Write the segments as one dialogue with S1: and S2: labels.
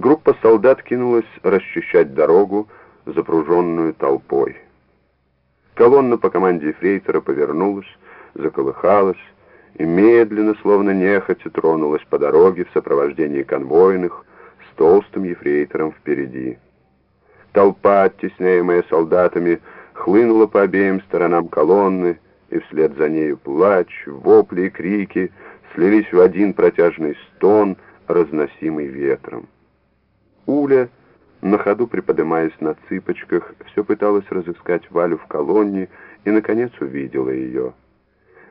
S1: Группа солдат кинулась расчищать дорогу, запруженную толпой. Колонна по команде эфрейтора повернулась, заколыхалась и медленно, словно нехотя, тронулась по дороге в сопровождении конвойных с толстым ефрейтором впереди. Толпа, оттесняемая солдатами, хлынула по обеим сторонам колонны, и вслед за нею плач, вопли и крики слились в один протяжный стон, разносимый ветром. Уля, на ходу приподнимаясь на цыпочках, все пыталась разыскать Валю в колонне и, наконец, увидела ее.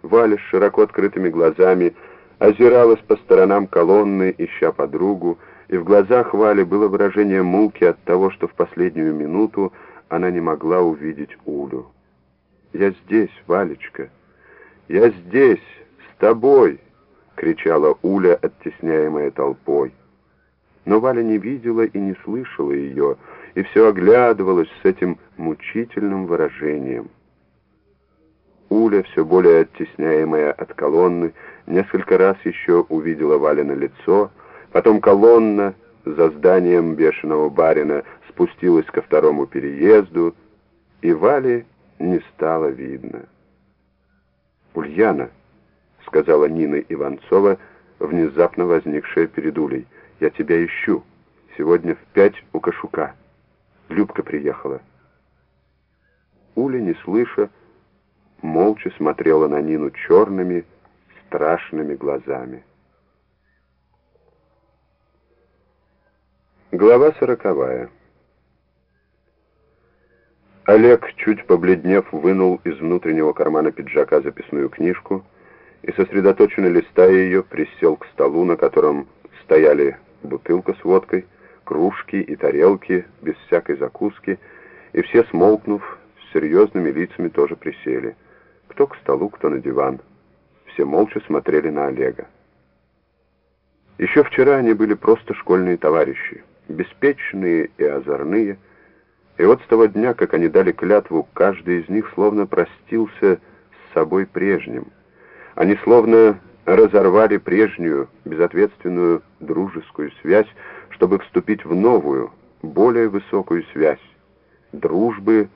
S1: Валя с широко открытыми глазами озиралась по сторонам колонны, ища подругу, и в глазах Вали было выражение муки от того, что в последнюю минуту она не могла увидеть Улю. «Я здесь, Валечка! Я здесь, с тобой!» — кричала Уля, оттесняемая толпой. Но Валя не видела и не слышала ее, и все оглядывалась с этим мучительным выражением. Уля, все более оттесняемая от колонны, несколько раз еще увидела Валя на лицо, потом колонна за зданием бешеного барина спустилась ко второму переезду, и Вали не стало видно. «Ульяна», — сказала Нина Иванцова, внезапно возникшая перед Улей, — «я тебя ищу. Сегодня в пять у Кашука. Любка приехала». Уля, не слыша, молча смотрела на Нину черными, страшными глазами. Глава сороковая. Олег, чуть побледнев, вынул из внутреннего кармана пиджака записную книжку и, сосредоточенно листая ее, присел к столу, на котором стояли бутылка с водкой, кружки и тарелки без всякой закуски, и все, смолкнув, с серьезными лицами тоже присели. Кто к столу, кто на диван. Все молча смотрели на Олега. Еще вчера они были просто школьные товарищи, беспечные и озорные, и вот с того дня, как они дали клятву, каждый из них словно простился с собой прежним. Они словно разорвали прежнюю, безответственную дружескую связь, чтобы вступить в новую, более высокую связь, дружбы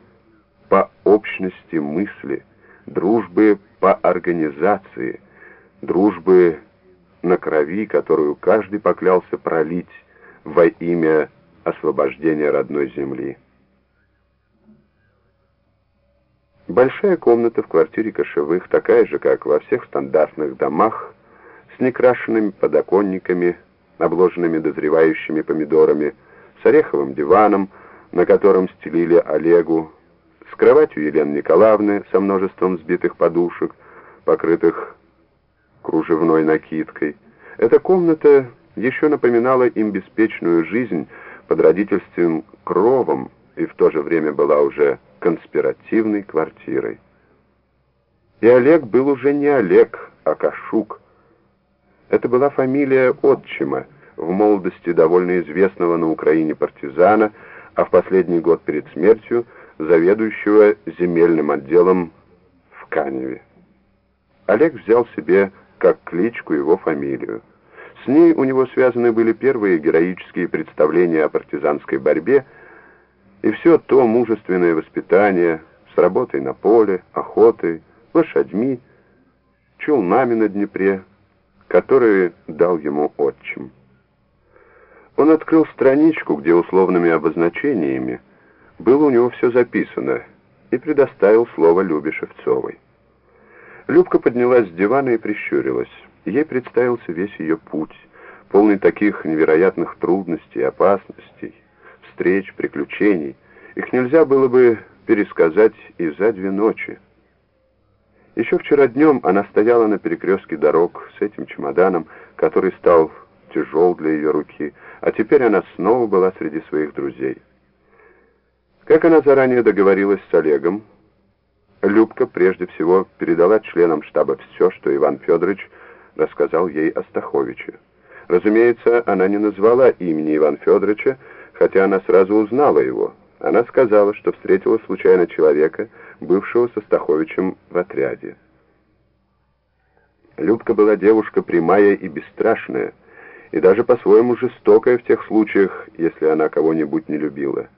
S1: по общности мысли, дружбы по организации, дружбы на крови, которую каждый поклялся пролить во имя освобождения родной земли. Большая комната в квартире Кошевых, такая же, как во всех стандартных домах, с некрашенными подоконниками, обложенными дозревающими помидорами, с ореховым диваном, на котором стелили Олегу, с кроватью Елены Николаевны со множеством сбитых подушек, покрытых кружевной накидкой. Эта комната еще напоминала им беспечную жизнь под родительским кровом и в то же время была уже конспиративной квартирой. И Олег был уже не Олег, а Кашук. Это была фамилия отчима, в молодости довольно известного на Украине партизана, а в последний год перед смертью заведующего земельным отделом в Каневе. Олег взял себе как кличку его фамилию. С ней у него связаны были первые героические представления о партизанской борьбе, и все то мужественное воспитание с работой на поле, охотой, лошадьми, челнами на Днепре, которые дал ему отчим. Он открыл страничку, где условными обозначениями было у него все записано, и предоставил слово Любе Шевцовой. Любка поднялась с дивана и прищурилась. Ей представился весь ее путь, полный таких невероятных трудностей и опасностей, встреч, приключений. Их нельзя было бы пересказать и за две ночи. Еще вчера днем она стояла на перекрестке дорог с этим чемоданом, который стал тяжел для ее руки, а теперь она снова была среди своих друзей. Как она заранее договорилась с Олегом, Любка прежде всего передала членам штаба все, что Иван Федорович рассказал ей о Стаховиче. Разумеется, она не назвала имени Ивана Федоровича, хотя она сразу узнала его. Она сказала, что встретила случайно человека, бывшего со Стаховичем в отряде. Любка была девушка прямая и бесстрашная, и даже по-своему жестокая в тех случаях, если она кого-нибудь не любила.